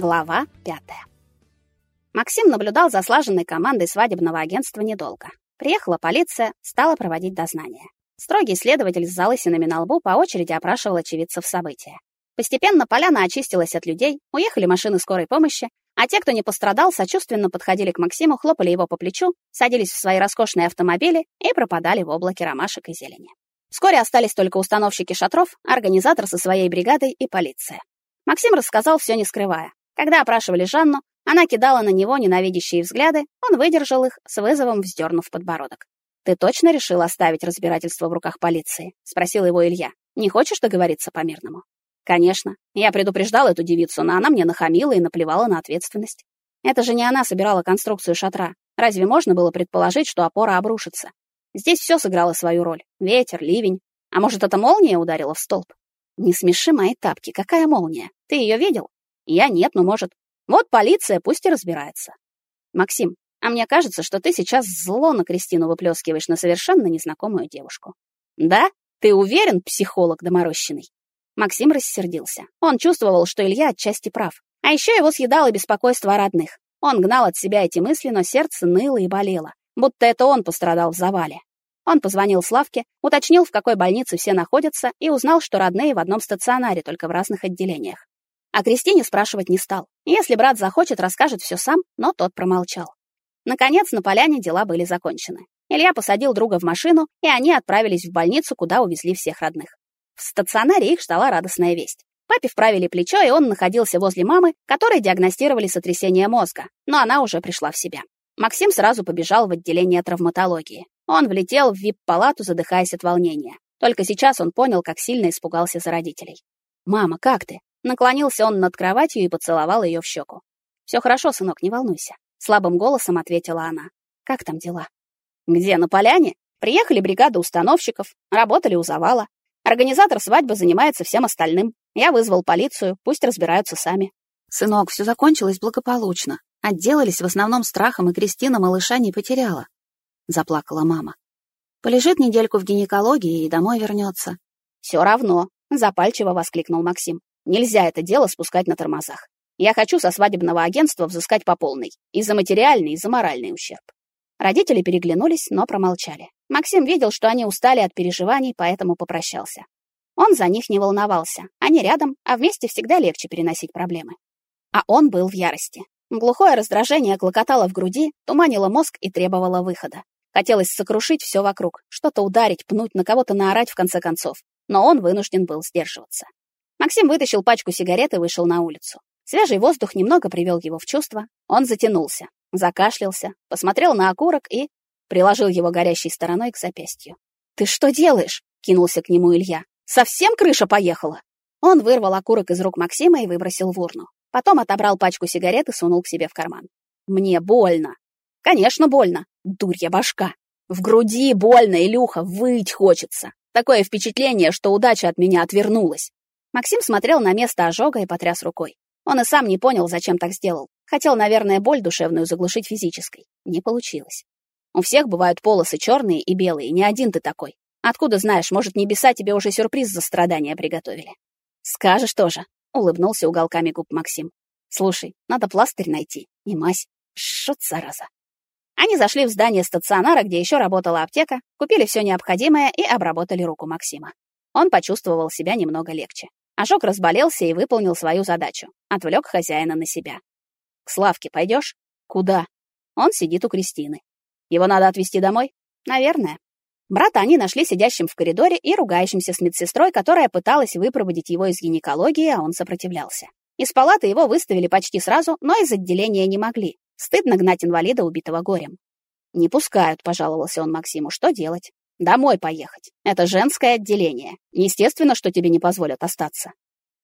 Глава пятая. Максим наблюдал за слаженной командой свадебного агентства недолго. Приехала полиция, стала проводить дознание. Строгий следователь с залысинами на лбу по очереди опрашивал очевидцев события. Постепенно поляна очистилась от людей, уехали машины скорой помощи, а те, кто не пострадал, сочувственно подходили к Максиму, хлопали его по плечу, садились в свои роскошные автомобили и пропадали в облаке ромашек и зелени. Вскоре остались только установщики шатров, организатор со своей бригадой и полиция. Максим рассказал все не скрывая. Когда опрашивали Жанну, она кидала на него ненавидящие взгляды, он выдержал их, с вызовом вздернув подбородок. «Ты точно решил оставить разбирательство в руках полиции?» — спросил его Илья. «Не хочешь договориться по-мирному?» «Конечно. Я предупреждал эту девицу, но она мне нахамила и наплевала на ответственность. Это же не она собирала конструкцию шатра. Разве можно было предположить, что опора обрушится? Здесь все сыграло свою роль. Ветер, ливень. А может, эта молния ударила в столб? Не смеши мои тапки. Какая молния? Ты ее видел? Я нет, но может. Вот полиция пусть и разбирается. Максим, а мне кажется, что ты сейчас зло на Кристину выплескиваешь на совершенно незнакомую девушку. Да? Ты уверен, психолог доморощенный? Максим рассердился. Он чувствовал, что Илья отчасти прав. А еще его съедало беспокойство о родных. Он гнал от себя эти мысли, но сердце ныло и болело, будто это он пострадал в завале. Он позвонил Славке, уточнил, в какой больнице все находятся, и узнал, что родные в одном стационаре, только в разных отделениях. А Кристине спрашивать не стал. Если брат захочет, расскажет все сам, но тот промолчал. Наконец, на поляне дела были закончены. Илья посадил друга в машину, и они отправились в больницу, куда увезли всех родных. В стационаре их ждала радостная весть. Папе вправили плечо, и он находился возле мамы, которой диагностировали сотрясение мозга, но она уже пришла в себя. Максим сразу побежал в отделение травматологии. Он влетел в вип-палату, задыхаясь от волнения. Только сейчас он понял, как сильно испугался за родителей. «Мама, как ты?» Наклонился он над кроватью и поцеловал ее в щеку. «Все хорошо, сынок, не волнуйся», — слабым голосом ответила она. «Как там дела?» «Где, на поляне? Приехали бригада установщиков, работали у завала. Организатор свадьбы занимается всем остальным. Я вызвал полицию, пусть разбираются сами». «Сынок, все закончилось благополучно. Отделались в основном страхом, и Кристина малыша не потеряла», — заплакала мама. «Полежит недельку в гинекологии и домой вернется». «Все равно», — запальчиво воскликнул Максим. Нельзя это дело спускать на тормозах. Я хочу со свадебного агентства взыскать по полной. И за материальный, и за моральный ущерб. Родители переглянулись, но промолчали. Максим видел, что они устали от переживаний, поэтому попрощался. Он за них не волновался. Они рядом, а вместе всегда легче переносить проблемы. А он был в ярости. Глухое раздражение клокотало в груди, туманило мозг и требовало выхода. Хотелось сокрушить все вокруг, что-то ударить, пнуть, на кого-то наорать в конце концов. Но он вынужден был сдерживаться. Максим вытащил пачку сигарет и вышел на улицу. Свежий воздух немного привел его в чувство. Он затянулся, закашлялся, посмотрел на окурок и приложил его горящей стороной к запястью. «Ты что делаешь?» — кинулся к нему Илья. «Совсем крыша поехала?» Он вырвал окурок из рук Максима и выбросил в урну. Потом отобрал пачку сигарет и сунул к себе в карман. «Мне больно». «Конечно, больно. Дурья башка. В груди больно, Илюха, выть хочется. Такое впечатление, что удача от меня отвернулась. Максим смотрел на место ожога и потряс рукой. Он и сам не понял, зачем так сделал. Хотел, наверное, боль душевную заглушить физической. Не получилось. У всех бывают полосы черные и белые, не один ты такой. Откуда знаешь, может, небеса тебе уже сюрприз за страдания приготовили? Скажешь тоже, улыбнулся уголками губ Максим. Слушай, надо пластырь найти и мазь. Шут, зараза. Они зашли в здание стационара, где еще работала аптека, купили все необходимое и обработали руку Максима. Он почувствовал себя немного легче. Ожог разболелся и выполнил свою задачу. Отвлек хозяина на себя. «К Славке пойдешь?» «Куда?» «Он сидит у Кристины. Его надо отвезти домой?» «Наверное». Брата они нашли сидящим в коридоре и ругающимся с медсестрой, которая пыталась выпроводить его из гинекологии, а он сопротивлялся. Из палаты его выставили почти сразу, но из отделения не могли. Стыдно гнать инвалида, убитого горем. «Не пускают», — пожаловался он Максиму. «Что делать?» Домой поехать. Это женское отделение. Естественно, что тебе не позволят остаться.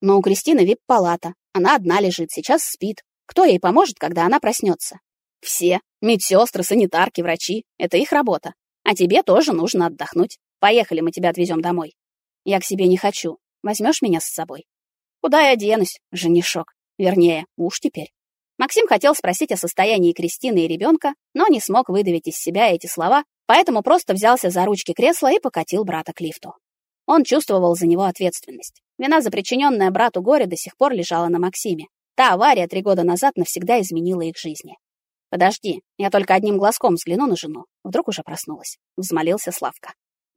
Но у Кристины вип-палата. Она одна лежит, сейчас спит. Кто ей поможет, когда она проснется? Все. Медсестры, санитарки, врачи. Это их работа. А тебе тоже нужно отдохнуть. Поехали, мы тебя отвезем домой. Я к себе не хочу. Возьмешь меня с собой? Куда я денусь, женишок? Вернее, муж теперь. Максим хотел спросить о состоянии Кристины и ребенка, но не смог выдавить из себя эти слова, поэтому просто взялся за ручки кресла и покатил брата к лифту. Он чувствовал за него ответственность. Вина за причиненное брату горе до сих пор лежала на Максиме. Та авария три года назад навсегда изменила их жизни. «Подожди, я только одним глазком взгляну на жену». Вдруг уже проснулась. Взмолился Славка.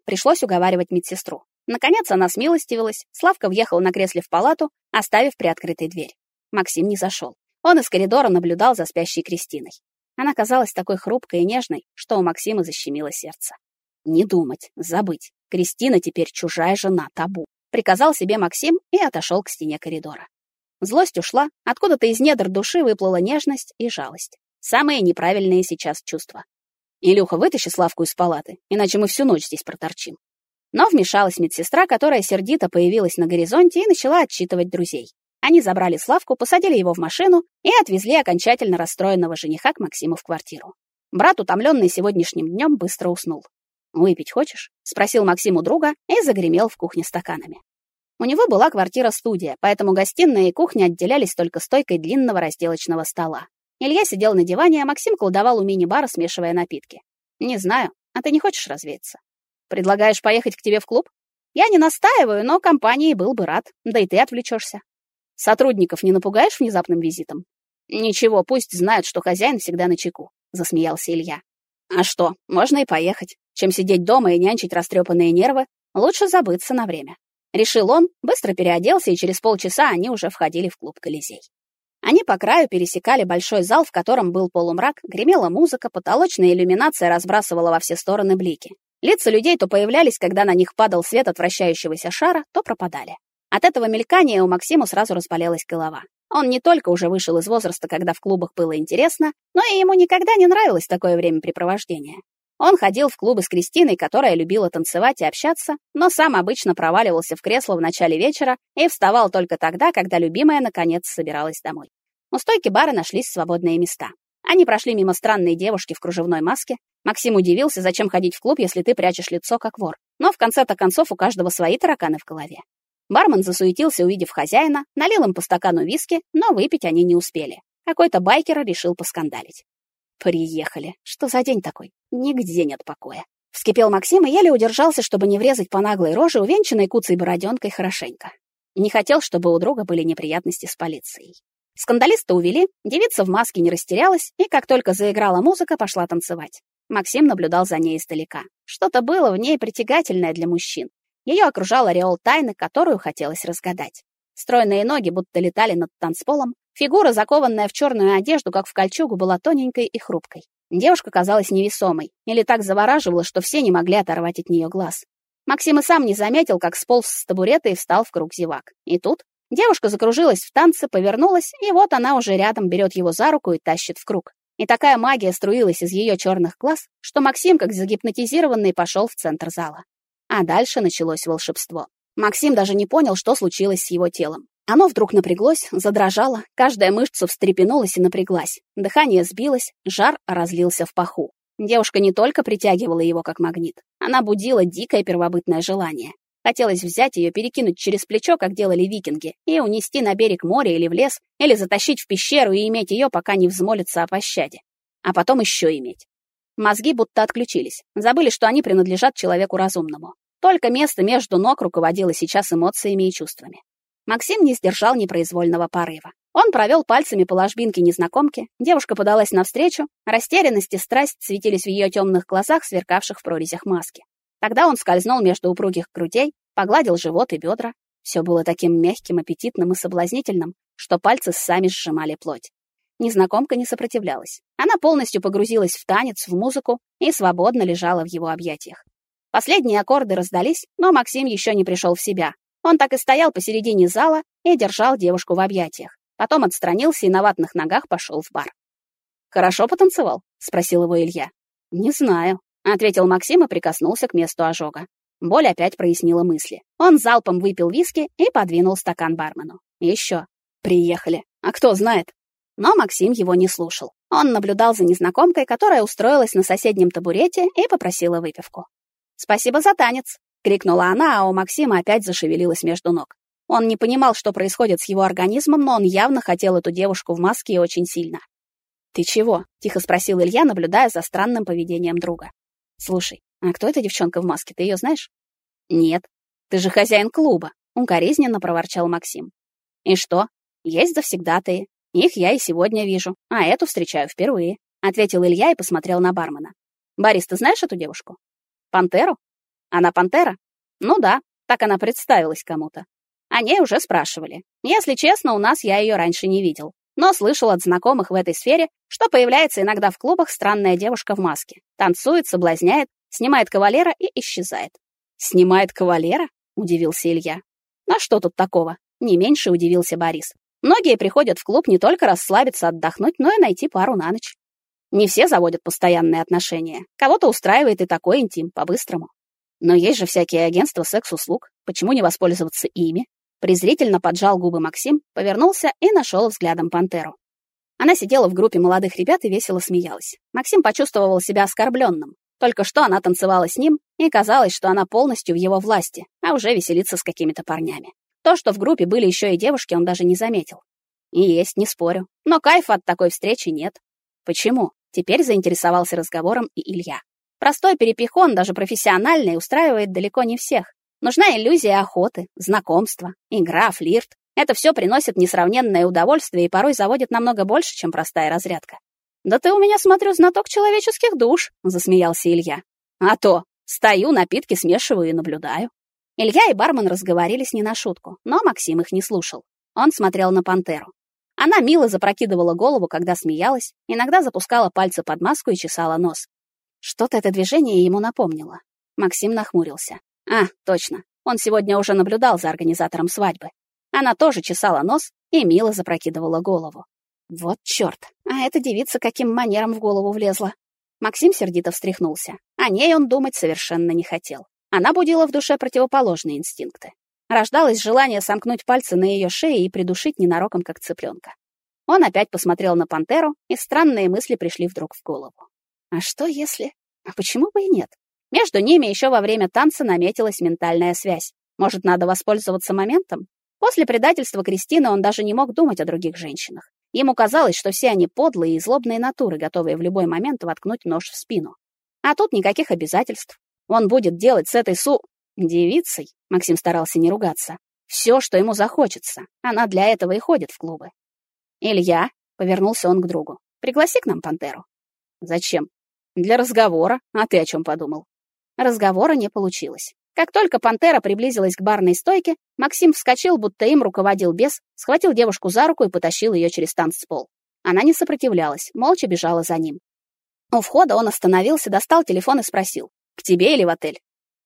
Пришлось уговаривать медсестру. Наконец она смилостивилась. Славка въехал на кресле в палату, оставив приоткрытой дверь. Максим не зашел. Он из коридора наблюдал за спящей Кристиной. Она казалась такой хрупкой и нежной, что у Максима защемило сердце. Не думать, забыть. Кристина теперь чужая жена, табу. Приказал себе Максим и отошел к стене коридора. Злость ушла, откуда-то из недр души выплыла нежность и жалость. Самые неправильные сейчас чувства. Илюха, вытащи Славку из палаты, иначе мы всю ночь здесь проторчим. Но вмешалась медсестра, которая сердито появилась на горизонте и начала отчитывать друзей. Они забрали Славку, посадили его в машину и отвезли окончательно расстроенного жениха к Максиму в квартиру. Брат, утомленный сегодняшним днем, быстро уснул. «Выпить хочешь?» — спросил Максим у друга и загремел в кухне стаканами. У него была квартира-студия, поэтому гостиная и кухня отделялись только стойкой длинного разделочного стола. Илья сидел на диване, а Максим колдовал у мини-бара, смешивая напитки. «Не знаю. А ты не хочешь развеяться? Предлагаешь поехать к тебе в клуб? Я не настаиваю, но компанией был бы рад. Да и ты отвлечешься. Сотрудников не напугаешь внезапным визитом? Ничего, пусть знают, что хозяин всегда на чеку», — засмеялся Илья. «А что, можно и поехать. Чем сидеть дома и нянчить растрепанные нервы, лучше забыться на время». Решил он, быстро переоделся, и через полчаса они уже входили в клуб «Колизей». Они по краю пересекали большой зал, в котором был полумрак, гремела музыка, потолочная иллюминация разбрасывала во все стороны блики. Лица людей то появлялись, когда на них падал свет от вращающегося шара, то пропадали. От этого мелькания у Максима сразу разболелась голова. Он не только уже вышел из возраста, когда в клубах было интересно, но и ему никогда не нравилось такое времяпрепровождение. Он ходил в клубы с Кристиной, которая любила танцевать и общаться, но сам обычно проваливался в кресло в начале вечера и вставал только тогда, когда любимая наконец собиралась домой. У стойки бара нашлись свободные места. Они прошли мимо странной девушки в кружевной маске. Максим удивился, зачем ходить в клуб, если ты прячешь лицо как вор. Но в конце-то концов у каждого свои тараканы в голове. Бармен засуетился, увидев хозяина, налил им по стакану виски, но выпить они не успели. Какой-то байкер решил поскандалить. Приехали. Что за день такой? Нигде нет покоя. Вскипел Максим и еле удержался, чтобы не врезать по наглой роже, увенчанной куцей бороденкой хорошенько. Не хотел, чтобы у друга были неприятности с полицией. Скандалиста увели, девица в маске не растерялась, и как только заиграла музыка, пошла танцевать. Максим наблюдал за ней издалека. Что-то было в ней притягательное для мужчин. Ее окружал ореол тайны, которую хотелось разгадать. Стройные ноги будто летали над танцполом, фигура, закованная в черную одежду, как в кольчугу, была тоненькой и хрупкой. Девушка казалась невесомой, или так завораживала, что все не могли оторвать от нее глаз. Максим и сам не заметил, как сполз с табурета и встал в круг зевак. И тут девушка закружилась в танце, повернулась, и вот она уже рядом берет его за руку и тащит в круг. И такая магия струилась из ее черных глаз, что Максим, как загипнотизированный, пошел в центр зала. А дальше началось волшебство. Максим даже не понял, что случилось с его телом. Оно вдруг напряглось, задрожало, каждая мышца встрепенулась и напряглась. Дыхание сбилось, жар разлился в паху. Девушка не только притягивала его как магнит, она будила дикое первобытное желание. Хотелось взять ее, перекинуть через плечо, как делали викинги, и унести на берег моря или в лес, или затащить в пещеру и иметь ее, пока не взмолится о пощаде. А потом еще иметь. Мозги будто отключились, забыли, что они принадлежат человеку разумному. Только место между ног руководило сейчас эмоциями и чувствами. Максим не сдержал непроизвольного порыва. Он провел пальцами по ложбинке незнакомки, девушка подалась навстречу, растерянность и страсть светились в ее темных глазах, сверкавших в прорезях маски. Тогда он скользнул между упругих грудей, погладил живот и бедра. Все было таким мягким, аппетитным и соблазнительным, что пальцы сами сжимали плоть. Незнакомка не сопротивлялась. Она полностью погрузилась в танец, в музыку и свободно лежала в его объятиях. Последние аккорды раздались, но Максим еще не пришел в себя, он так и стоял посередине зала и держал девушку в объятиях. Потом отстранился и на ватных ногах пошел в бар. «Хорошо потанцевал?» — спросил его Илья. «Не знаю», — ответил Максим и прикоснулся к месту ожога. Боль опять прояснила мысли. Он залпом выпил виски и подвинул стакан бармену. Еще. Приехали. А кто знает? Но Максим его не слушал. Он наблюдал за незнакомкой, которая устроилась на соседнем табурете и попросила выпивку. «Спасибо за танец», — крикнула она, а у Максима опять зашевелилась между ног. Он не понимал, что происходит с его организмом, но он явно хотел эту девушку в маске очень сильно. «Ты чего?» — тихо спросил Илья, наблюдая за странным поведением друга. «Слушай, а кто эта девчонка в маске, ты ее знаешь?» «Нет. Ты же хозяин клуба», — укоризненно проворчал Максим. «И что? Есть завсегдатые. Их я и сегодня вижу, а эту встречаю впервые, ответил Илья и посмотрел на бармена. Борис, ты знаешь эту девушку? Пантеру? Она пантера? Ну да, так она представилась кому-то. О ней уже спрашивали. Если честно, у нас я ее раньше не видел. Но слышал от знакомых в этой сфере, что появляется иногда в клубах странная девушка в маске. Танцует, соблазняет, снимает кавалера и исчезает. «Снимает кавалера?» — удивился Илья. «А что тут такого?» — не меньше удивился Борис. «Многие приходят в клуб не только расслабиться, отдохнуть, но и найти пару на ночь. Не все заводят постоянные отношения. Кого-то устраивает и такой интим, по-быстрому. Но есть же всякие агентства секс-услуг. Почему не воспользоваться ими? Презрительно поджал губы Максим, повернулся и нашел взглядом пантеру. Она сидела в группе молодых ребят и весело смеялась. Максим почувствовал себя оскорбленным. Только что она танцевала с ним, и казалось, что она полностью в его власти, а уже веселится с какими-то парнями. То, что в группе были еще и девушки, он даже не заметил. И есть, не спорю. Но кайфа от такой встречи нет. Почему? Теперь заинтересовался разговором и Илья. Простой перепихон, даже профессиональный, устраивает далеко не всех. Нужна иллюзия охоты, знакомства, игра, флирт. Это все приносит несравненное удовольствие и порой заводит намного больше, чем простая разрядка. «Да ты у меня, смотрю, знаток человеческих душ», — засмеялся Илья. «А то, стою, напитки смешиваю и наблюдаю». Илья и бармен разговорились не на шутку, но Максим их не слушал. Он смотрел на пантеру. Она мило запрокидывала голову, когда смеялась, иногда запускала пальцы под маску и чесала нос. Что-то это движение ему напомнило. Максим нахмурился. А, точно. Он сегодня уже наблюдал за организатором свадьбы. Она тоже чесала нос и мило запрокидывала голову. Вот чёрт, а эта девица каким манером в голову влезла. Максим сердито встряхнулся. О ней он думать совершенно не хотел. Она будила в душе противоположные инстинкты. Рождалось желание сомкнуть пальцы на ее шее и придушить ненароком, как цыпленка. Он опять посмотрел на пантеру, и странные мысли пришли вдруг в голову. А что если... А почему бы и нет? Между ними еще во время танца наметилась ментальная связь. Может, надо воспользоваться моментом? После предательства Кристины он даже не мог думать о других женщинах. Ему казалось, что все они подлые и злобные натуры, готовые в любой момент воткнуть нож в спину. А тут никаких обязательств. Он будет делать с этой су... девицей, Максим старался не ругаться, все, что ему захочется. Она для этого и ходит в клубы. «Илья», — повернулся он к другу, — «пригласи к нам пантеру». «Зачем?» «Для разговора. А ты о чем подумал?» Разговора не получилось. Как только пантера приблизилась к барной стойке, Максим вскочил, будто им руководил бес, схватил девушку за руку и потащил ее через танцпол. Она не сопротивлялась, молча бежала за ним. У входа он остановился, достал телефон и спросил, «К тебе или в отель?»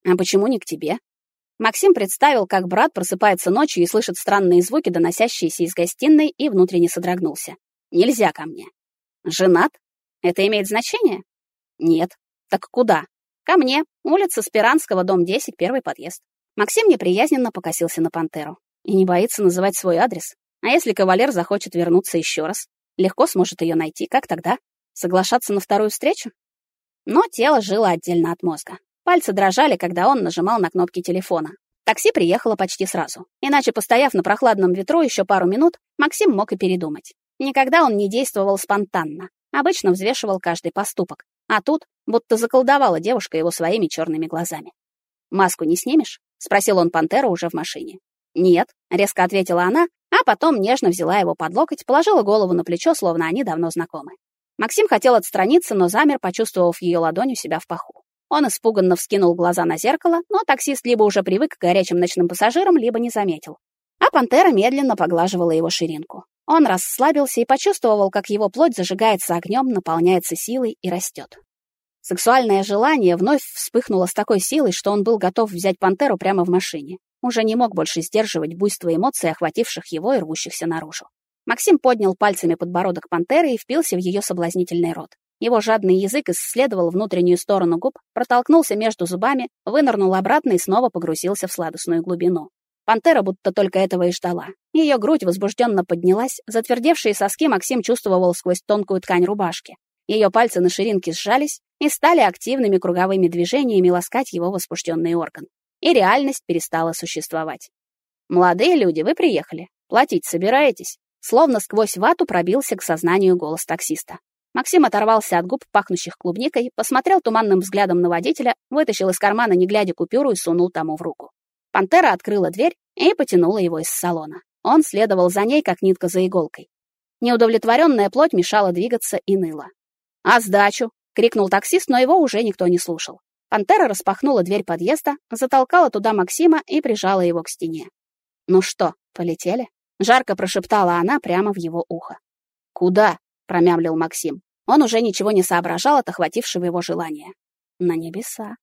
«А почему не к тебе?» Максим представил, как брат просыпается ночью и слышит странные звуки, доносящиеся из гостиной, и внутренне содрогнулся. «Нельзя ко мне». «Женат? Это имеет значение?» «Нет». «Так куда?» «Ко мне. Улица Спиранского, дом 10, первый подъезд». Максим неприязненно покосился на пантеру. И не боится называть свой адрес. А если кавалер захочет вернуться еще раз? Легко сможет ее найти. Как тогда? Соглашаться на вторую встречу? Но тело жило отдельно от мозга. Пальцы дрожали, когда он нажимал на кнопки телефона. Такси приехало почти сразу. Иначе, постояв на прохладном ветру еще пару минут, Максим мог и передумать. Никогда он не действовал спонтанно. Обычно взвешивал каждый поступок. А тут будто заколдовала девушка его своими черными глазами. «Маску не снимешь?» — спросил он пантеру уже в машине. «Нет», — резко ответила она, а потом нежно взяла его под локоть, положила голову на плечо, словно они давно знакомы. Максим хотел отстраниться, но замер, почувствовав ее ладонь у себя в паху. Он испуганно вскинул глаза на зеркало, но таксист либо уже привык к горячим ночным пассажирам, либо не заметил. А пантера медленно поглаживала его ширинку. Он расслабился и почувствовал, как его плоть зажигается огнем, наполняется силой и растет. Сексуальное желание вновь вспыхнуло с такой силой, что он был готов взять пантеру прямо в машине. Уже не мог больше сдерживать буйство эмоций, охвативших его и рвущихся наружу. Максим поднял пальцами подбородок пантеры и впился в ее соблазнительный рот. Его жадный язык исследовал внутреннюю сторону губ, протолкнулся между зубами, вынырнул обратно и снова погрузился в сладостную глубину. Пантера будто только этого и ждала. Ее грудь возбужденно поднялась, затвердевшие соски Максим чувствовал сквозь тонкую ткань рубашки. Ее пальцы на ширинке сжались и стали активными круговыми движениями ласкать его возбужденный орган. И реальность перестала существовать. «Молодые люди, вы приехали. Платить собираетесь?» Словно сквозь вату пробился к сознанию голос таксиста. Максим оторвался от губ, пахнущих клубникой, посмотрел туманным взглядом на водителя, вытащил из кармана, не глядя, купюру и сунул тому в руку. Пантера открыла дверь и потянула его из салона. Он следовал за ней, как нитка за иголкой. Неудовлетворенная плоть мешала двигаться и ныла. «А сдачу?» — крикнул таксист, но его уже никто не слушал. Пантера распахнула дверь подъезда, затолкала туда Максима и прижала его к стене. «Ну что, полетели?» — жарко прошептала она прямо в его ухо. «Куда?» — промямлил Максим. Он уже ничего не соображал от охватившего его желания. «На небеса»,